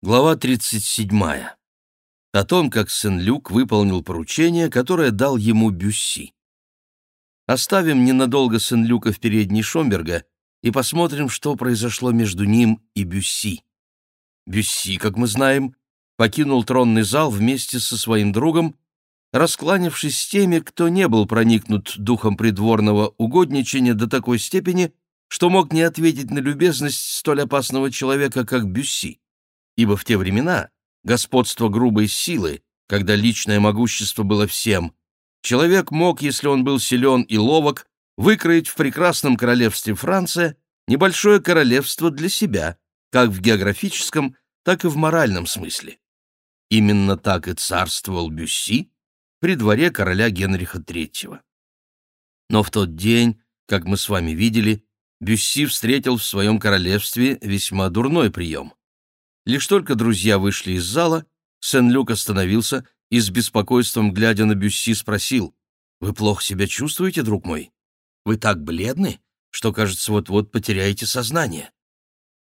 Глава 37. О том, как Сен-Люк выполнил поручение, которое дал ему Бюсси. Оставим ненадолго Сен-Люка в передней Шомберга и посмотрим, что произошло между ним и Бюсси. Бюсси, как мы знаем, покинул тронный зал вместе со своим другом, раскланившись с теми, кто не был проникнут духом придворного угодничания до такой степени, что мог не ответить на любезность столь опасного человека, как Бюсси ибо в те времена господство грубой силы, когда личное могущество было всем, человек мог, если он был силен и ловок, выкроить в прекрасном королевстве Франция небольшое королевство для себя, как в географическом, так и в моральном смысле. Именно так и царствовал Бюсси при дворе короля Генриха III. Но в тот день, как мы с вами видели, Бюсси встретил в своем королевстве весьма дурной прием. Лишь только друзья вышли из зала, Сен-Люк остановился и с беспокойством, глядя на Бюсси, спросил, «Вы плохо себя чувствуете, друг мой? Вы так бледны, что, кажется, вот-вот потеряете сознание».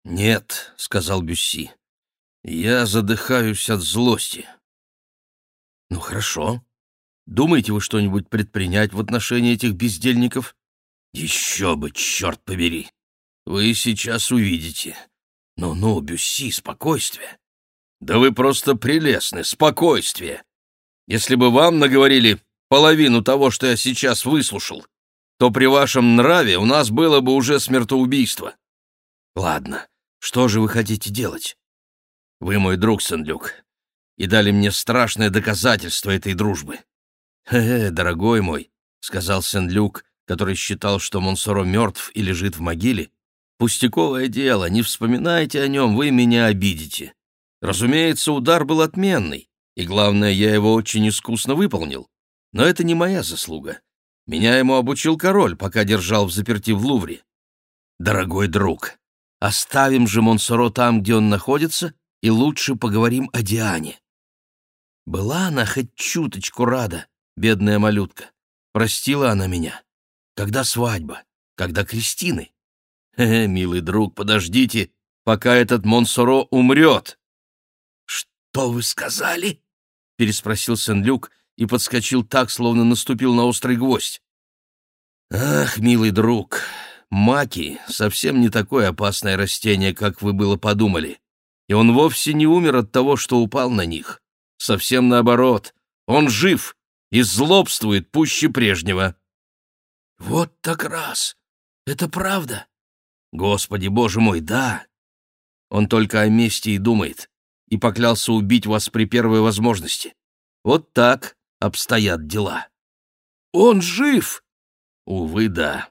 «Нет», — сказал Бюсси, — «я задыхаюсь от злости». «Ну хорошо. Думаете вы что-нибудь предпринять в отношении этих бездельников?» «Еще бы, черт побери! Вы сейчас увидите. «Ну-ну, Бюсси, спокойствие!» «Да вы просто прелестны, спокойствие! Если бы вам наговорили половину того, что я сейчас выслушал, то при вашем нраве у нас было бы уже смертоубийство. Ладно, что же вы хотите делать? Вы мой друг, Сен-Люк, и дали мне страшное доказательство этой дружбы. «Хе-хе, дорогой мой», — сказал Сен-Люк, который считал, что Монсоро мертв и лежит в могиле, Пустяковое дело, не вспоминайте о нем, вы меня обидите. Разумеется, удар был отменный, и, главное, я его очень искусно выполнил. Но это не моя заслуга. Меня ему обучил король, пока держал в заперти в Лувре. Дорогой друг, оставим же Монсоро там, где он находится, и лучше поговорим о Диане. Была она хоть чуточку рада, бедная малютка. Простила она меня. Когда свадьба? Когда крестины? «Э, милый друг, подождите, пока этот Монсоро умрет!» «Что вы сказали?» — переспросил Сен-Люк и подскочил так, словно наступил на острый гвоздь. «Ах, милый друг, маки — совсем не такое опасное растение, как вы было подумали, и он вовсе не умер от того, что упал на них. Совсем наоборот, он жив и злобствует пуще прежнего». «Вот так раз! Это правда!» Господи, боже мой, да! Он только о мести и думает, и поклялся убить вас при первой возможности. Вот так обстоят дела. Он жив! Увы, да.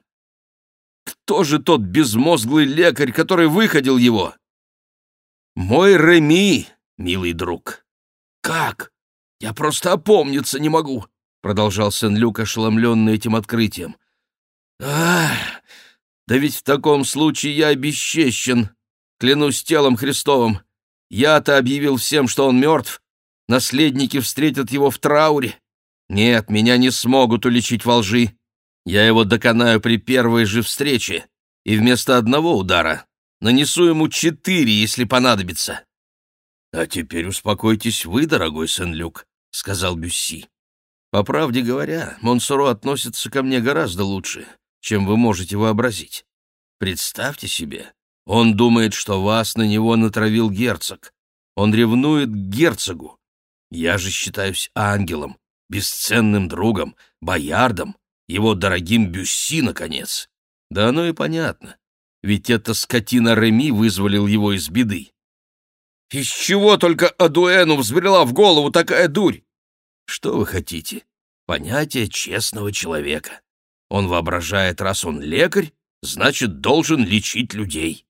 Кто же тот безмозглый лекарь, который выходил его? Мой Реми, милый друг. Как? Я просто опомниться не могу, продолжал Сен-Люк, ошеломленный этим открытием. Ах, да ведь в таком случае я обесчещен, клянусь телом Христовым. Я-то объявил всем, что он мертв. Наследники встретят его в трауре. Нет, меня не смогут уличить во лжи. Я его доконаю при первой же встрече, и вместо одного удара нанесу ему четыре, если понадобится. — А теперь успокойтесь вы, дорогой Сен-Люк, — сказал Бюсси. — По правде говоря, Монсоро относится ко мне гораздо лучше чем вы можете вообразить. Представьте себе, он думает, что вас на него натравил герцог. Он ревнует к герцогу. Я же считаюсь ангелом, бесценным другом, боярдом, его дорогим Бюсси, наконец. Да оно и понятно, ведь эта скотина Реми вызволил его из беды. Из чего только Адуэну взбрела в голову такая дурь? Что вы хотите? Понятие честного человека. Он воображает, раз он лекарь, значит, должен лечить людей.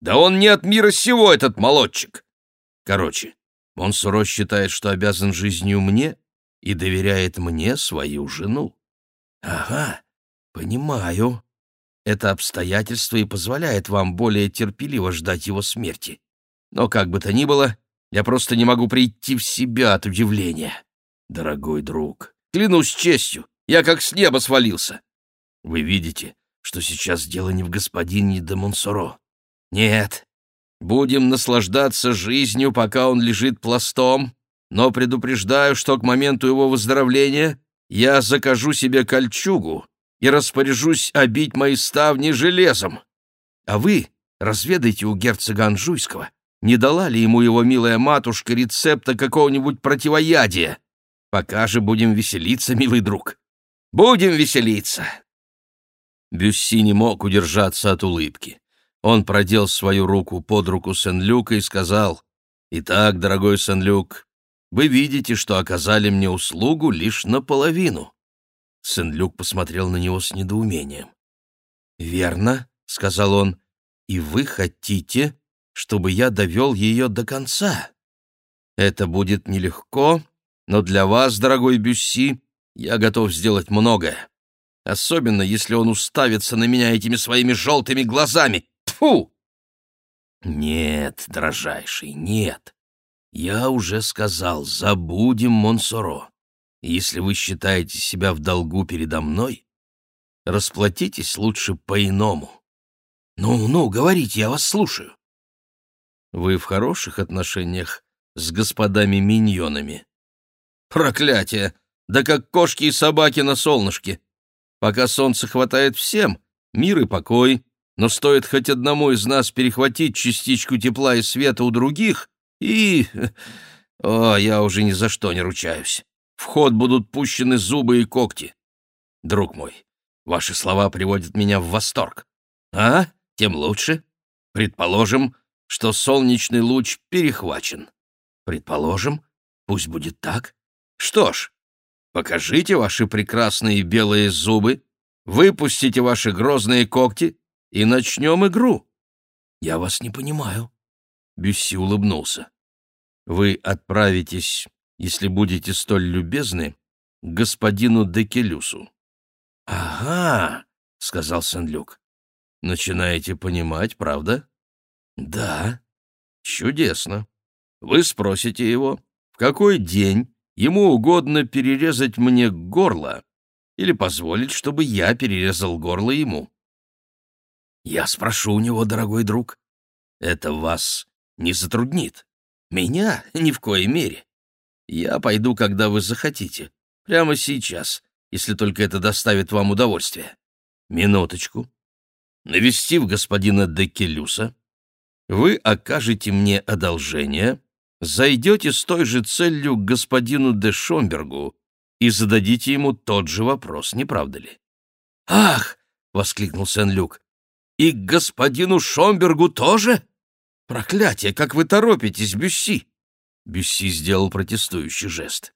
Да он не от мира сего, этот молодчик. Короче, Монсоро считает, что обязан жизнью мне и доверяет мне свою жену. Ага, понимаю. Это обстоятельство и позволяет вам более терпеливо ждать его смерти. Но как бы то ни было, я просто не могу прийти в себя от удивления. Дорогой друг, клянусь честью, я как с неба свалился. Вы видите, что сейчас дело не в господине де Монсоро. Нет, Будем наслаждаться жизнью, пока он лежит пластом, но предупреждаю, что к моменту его выздоровления я закажу себе кольчугу и распоряжусь обить мои ставни железом. А вы разведайте у герцога Анжуйского, не дала ли ему его милая матушка рецепта какого-нибудь противоядия. Пока же будем веселиться, милый друг. Будем веселиться!» Бюсси не мог удержаться от улыбки. Он продел свою руку под руку Сен-Люка и сказал, «Итак, дорогой Сен-Люк, вы видите, что оказали мне услугу лишь наполовину». Сен-Люк посмотрел на него с недоумением. «Верно», — сказал он, — «и вы хотите, чтобы я довел ее до конца. Это будет нелегко, но для вас, дорогой Бюсси, я готов сделать многое. Особенно, если он уставится на меня этими своими желтыми глазами. Тфу! Нет, дрожайший, нет. Я уже сказал, забудем Монсоро. Если вы считаете себя в долгу передо мной, расплатитесь лучше по-иному. Ну-ну, говорите, я вас слушаю. Вы в хороших отношениях с господами-миньонами? Проклятие! Да как кошки и собаки на солнышке. Пока солнце хватает всем, мир и покой, но стоит хоть одному из нас перехватить частичку тепла и света у других, и... О, я уже ни за что не ручаюсь. В ход будут пущены зубы и когти. Друг мой, ваши слова приводят меня в восторг. А? Тем лучше. Предположим, что солнечный луч перехвачен. Предположим, пусть будет так. Что ж, покажите ваши прекрасные белые зубы, выпустите ваши грозные когти и начнем игру. Я вас не понимаю. Бюсси улыбнулся. Вы отправитесь, если будете столь любезны, к господину Декелюсу. — Ага, — сказал Сен-Люк. — Начинаете понимать, правда? «Да». «Чудесно. Вы спросите его, в какой день ему угодно перерезать мне горло или позволить, чтобы я перерезал горло ему?» «Я спрошу у него, дорогой друг. Это вас не затруднит. Меня ни в коей мере. Я пойду, когда вы захотите. Прямо сейчас, если только это доставит вам удовольствие. Минуточку. Навестив господина Декелюса, вы окажете мне одолжение, зайдете с той же целью к господину де Шомбергу и зададите ему тот же вопрос, не правда ли? «Ах!» — воскликнул Сен-Люк. «И к господину Шомбергу тоже? Проклятие, как вы торопитесь, Бюсси!» Бюсси сделал протестующий жест.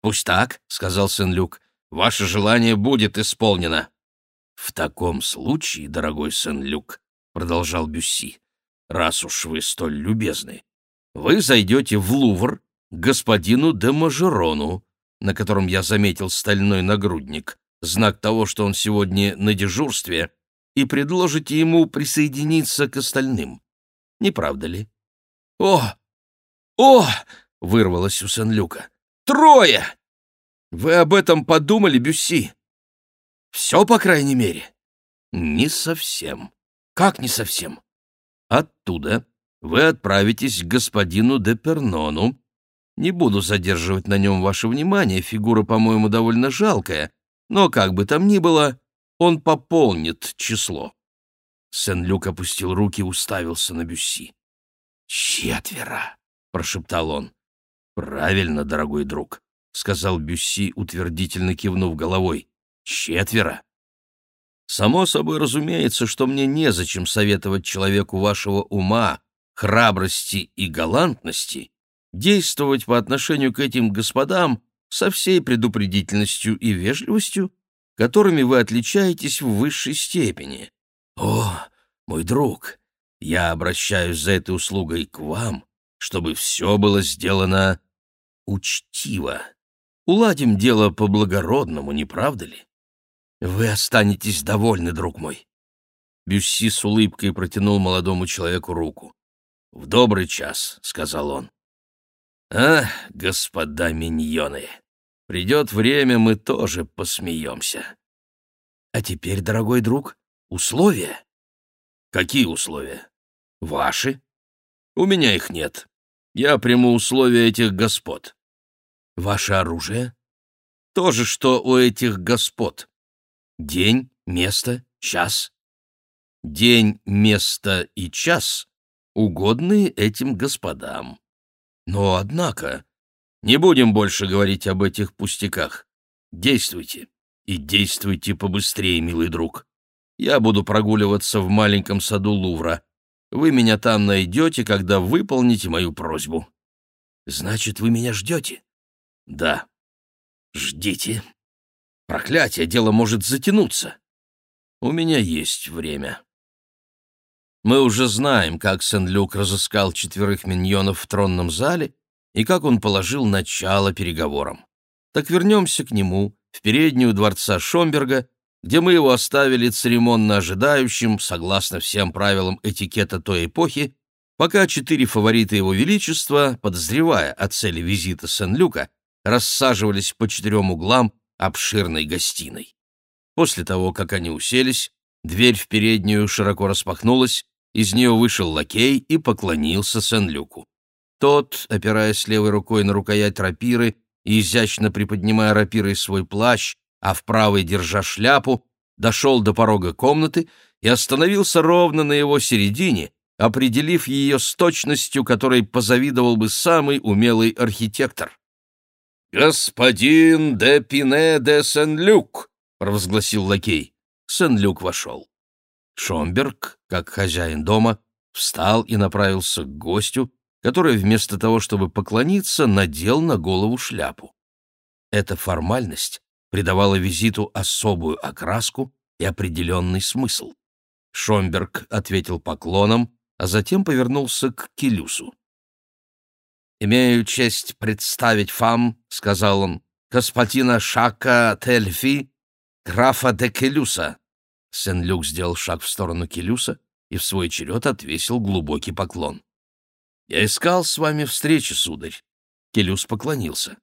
«Пусть так», — сказал Сен-Люк, — «ваше желание будет исполнено». «В таком случае, дорогой Сен-Люк», — продолжал Бюсси, раз уж вы столь любезны, вы зайдете в Лувр к господину де Мажерону, на котором я заметил стальной нагрудник, знак того, что он сегодня на дежурстве, и предложите ему присоединиться к остальным. Не правда ли? «О! О!» — вырвалось у Сен-Люка. «Трое! Вы об этом подумали, Бюсси? Все, по крайней мере?» «Не совсем». «Как не совсем?» Оттуда вы отправитесь к господину де Пернону. Не буду задерживать на нем ваше внимание, фигура, по-моему, довольно жалкая, но, как бы там ни было, он пополнит число. Сен-Люк опустил руки и уставился на Бюсси. «Четверо!» — прошептал он. «Правильно, дорогой друг», — сказал Бюсси, утвердительно кивнув головой. «Четверо!» Само собой разумеется, что мне незачем советовать человеку вашего ума, храбрости и галантности действовать по отношению к этим господам со всей предупредительностью и вежливостью, которыми вы отличаетесь в высшей степени. О, мой друг, я обращаюсь за этой услугой к вам, чтобы все было сделано учтиво. Уладим дело по-благородному, не правда ли? Вы останетесь довольны, друг мой. Бюсси с улыбкой протянул молодому человеку руку. «В добрый час», — сказал он. «А, господа миньоны, придет время, мы тоже посмеемся». «А теперь, дорогой друг, условия?» «Какие условия?» «Ваши. У меня их нет. Я приму условия этих господ. Ваше оружие? То же, что у этих господ. День, место, час. День, место и час угодные этим господам. Но, однако, не будем больше говорить об этих пустяках. Действуйте. И действуйте побыстрее, милый друг. Я буду прогуливаться в маленьком саду Лувра. Вы меня там найдете, когда выполните мою просьбу. Значит, вы меня ждете? Да. Ждите. Проклятие, дело может затянуться. У меня есть время. Мы уже знаем, как Сен-Люк разыскал четверых миньонов в тронном зале и как он положил начало переговорам. Так вернемся к нему, в переднюю дворца Шомберга, где мы его оставили церемонно ожидающим, согласно всем правилам этикета той эпохи, пока четыре фаворита его величества, подозревая о цели визита Сен-Люка, рассаживались по четырем углам обширной гостиной. После того, как они уселись, дверь в переднюю широко распахнулась, из нее вышел лакей и поклонился Сен-Люку. Тот, опираясь левой рукой на рукоять рапиры и изящно приподнимая рапирой свой плащ, а в правой держа шляпу, дошел до порога комнаты и остановился ровно на его середине, определив ее с точностью, которой позавидовал бы самый умелый архитектор. «Господин де Пине де Сен-Люк!» — провозгласил лакей. Сен-Люк вошел. Шомберг, как хозяин дома, встал и направился к гостю, который вместо того, чтобы поклониться, надел на голову шляпу. Эта формальность придавала визиту особую окраску и определенный смысл. Шомберг ответил поклоном, а затем повернулся к Келюсу. «Имею честь представить вам, — сказал он, — господина Шака Тельфи, графа де Келюса, Сен-Люк сделал шаг в сторону Келюса и в свой черед отвесил глубокий поклон. «Я искал с вами встречи, сударь». Келюс поклонился.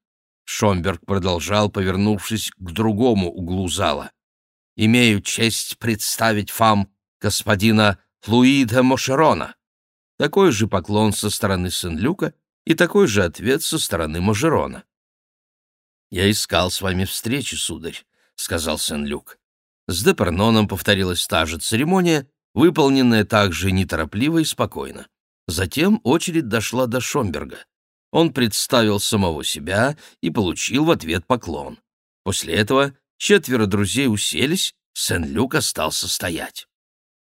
Шомберг продолжал, повернувшись к другому углу зала. «Имею честь представить вам господина Луида Мошерона». Такой же поклон со стороны Сен-Люка и такой же ответ со стороны Мажерона. «Я искал с вами встречи, сударь», — сказал Сен-Люк. С Деперноном повторилась та же церемония, выполненная также неторопливо и спокойно. Затем очередь дошла до Шомберга. Он представил самого себя и получил в ответ поклон. После этого четверо друзей уселись, Сен-Люк остался стоять.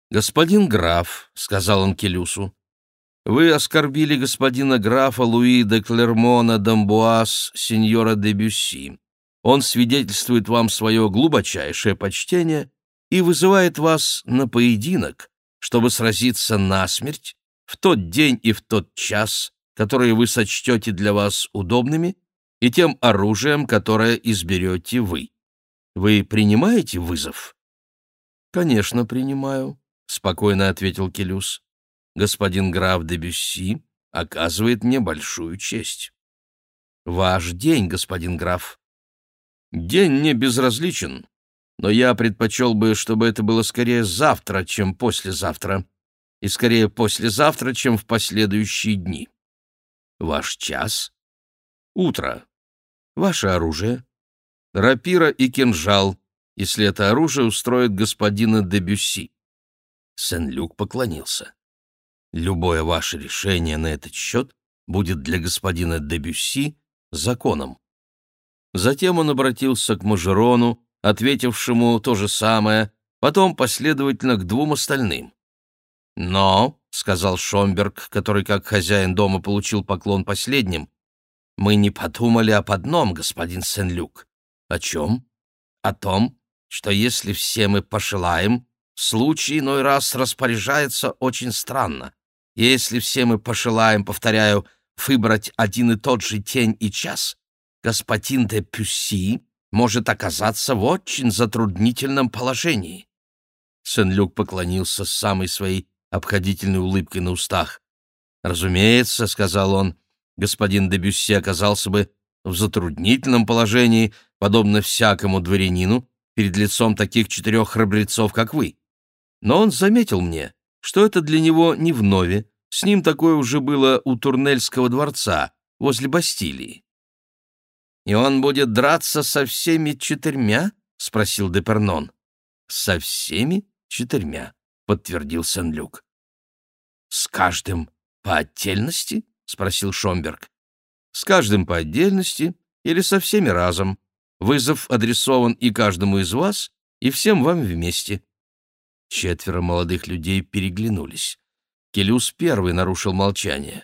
«Господин граф», — сказал он Келюсу, — «вы оскорбили господина графа Луи де Клермона Дамбуаз, сеньора де Бюсси. Он свидетельствует вам свое глубочайшее почтение и вызывает вас на поединок, чтобы сразиться насмерть в тот день и в тот час, которые вы сочтете для вас удобными, и тем оружием, которое изберете вы. Вы принимаете вызов? — Конечно, принимаю, — спокойно ответил Келюс. — Господин граф де Бюсси оказывает мне большую честь. — Ваш день, господин граф. День мне безразличен, но я предпочел бы, чтобы это было скорее завтра, чем послезавтра, и скорее послезавтра, чем в последующие дни. Ваш час? Утро. Ваше оружие? Рапира и кинжал, если это оружие устроит господина Дебюсси. Сен-Люк поклонился. Любое ваше решение на этот счет будет для господина Дебюсси законом. Затем он обратился к Мажерону, ответившему то же самое, потом последовательно к двум остальным. «Но», — сказал Шомберг, который как хозяин дома получил поклон последним, «мы не подумали об одном, господин Сен-Люк». «О чем?» «О том, что если все мы пошелаем, случай иной раз распоряжается очень странно. Если все мы пошелаем, повторяю, выбрать один и тот же день и час, господин де Пюсси может оказаться в очень затруднительном положении. Сен-Люк поклонился с самой своей обходительной улыбкой на устах. «Разумеется», — сказал он, — «господин де Бюсси оказался бы в затруднительном положении, подобно всякому дворянину, перед лицом таких четырех храбрецов, как вы. Но он заметил мне, что это для него не вновь, С ним такое уже было у Турнельского дворца, возле Бастилии. «И он будет драться со всеми четырьмя?» — спросил Депернон. «Со всеми четырьмя», — подтвердил Сен-Люк. «С каждым по отдельности?» — спросил Шомберг. «С каждым по отдельности или со всеми разом. Вызов адресован и каждому из вас, и всем вам вместе». Четверо молодых людей переглянулись. Келюс первый нарушил молчание.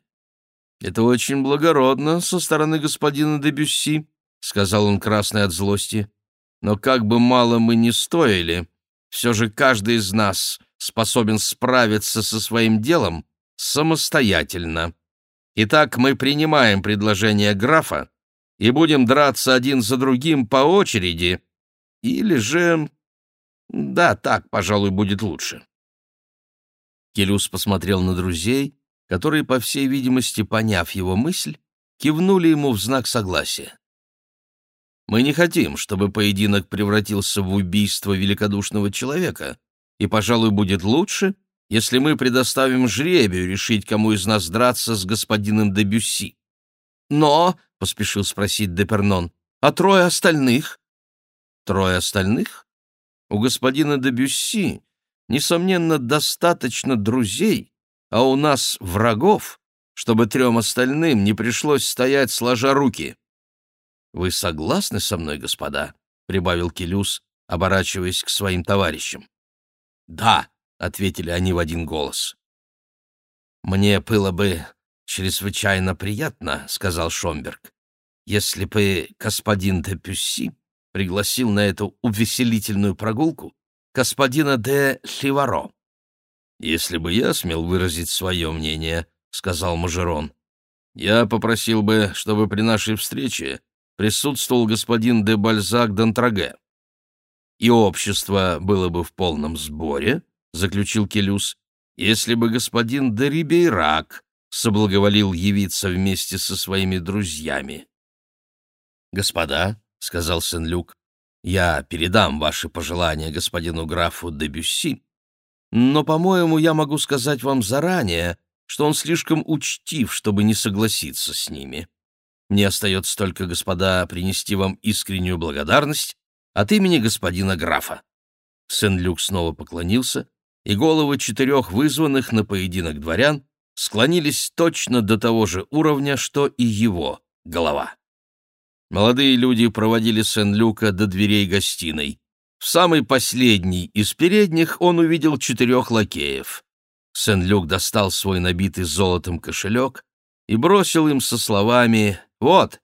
«Это очень благородно со стороны господина де Бюсси», — сказал он красный от злости. «Но как бы мало мы ни стоили, все же каждый из нас способен справиться со своим делом самостоятельно. Итак, мы принимаем предложение графа и будем драться один за другим по очереди, или же... Да, так, пожалуй, будет лучше». Келюс посмотрел на друзей, которые, по всей видимости, поняв его мысль, кивнули ему в знак согласия. Мы не хотим, чтобы поединок превратился в убийство великодушного человека, и, пожалуй, будет лучше, если мы предоставим жребию решить, кому из нас драться с господином де Бюсси. Но, — поспешил спросить Депернон, — а трое остальных? Трое остальных? У господина де Бюсси, несомненно, достаточно друзей, а у нас врагов, чтобы трем остальным не пришлось стоять сложа руки. «Вы согласны со мной, господа?» — прибавил Келюс, оборачиваясь к своим товарищам. «Да», — ответили они в один голос. «Мне было бы чрезвычайно приятно», — сказал Шомберг, «если бы господин де Пюсси пригласил на эту увеселительную прогулку господина де Ливаро». «Если бы я смел выразить свое мнение», — сказал Мажерон, — «я попросил бы, чтобы при нашей встрече присутствовал господин де Бальзак d'Антраге. «И общество было бы в полном сборе», — заключил Келюс, «если бы господин де Рибейрак соблаговолил явиться вместе со своими друзьями». «Господа», — сказал Сен-Люк, — «я передам ваши пожелания господину графу де Бюсси, но, по-моему, я могу сказать вам заранее, что он слишком учтив, чтобы не согласиться с ними. Мне остается только, господа, принести вам искреннюю благодарность от имени господина графа». Сен-Люк снова поклонился, и головы четырех вызванных на поединок дворян склонились точно до того же уровня, что и его голова. Молодые люди проводили Сен-Люка до дверей гостиной. В самый последний из передних он увидел четырех лакеев. Сен-Люк достал свой набитый золотом кошелек и бросил им со словами «Вот,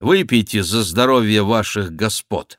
выпейте за здоровье ваших господ».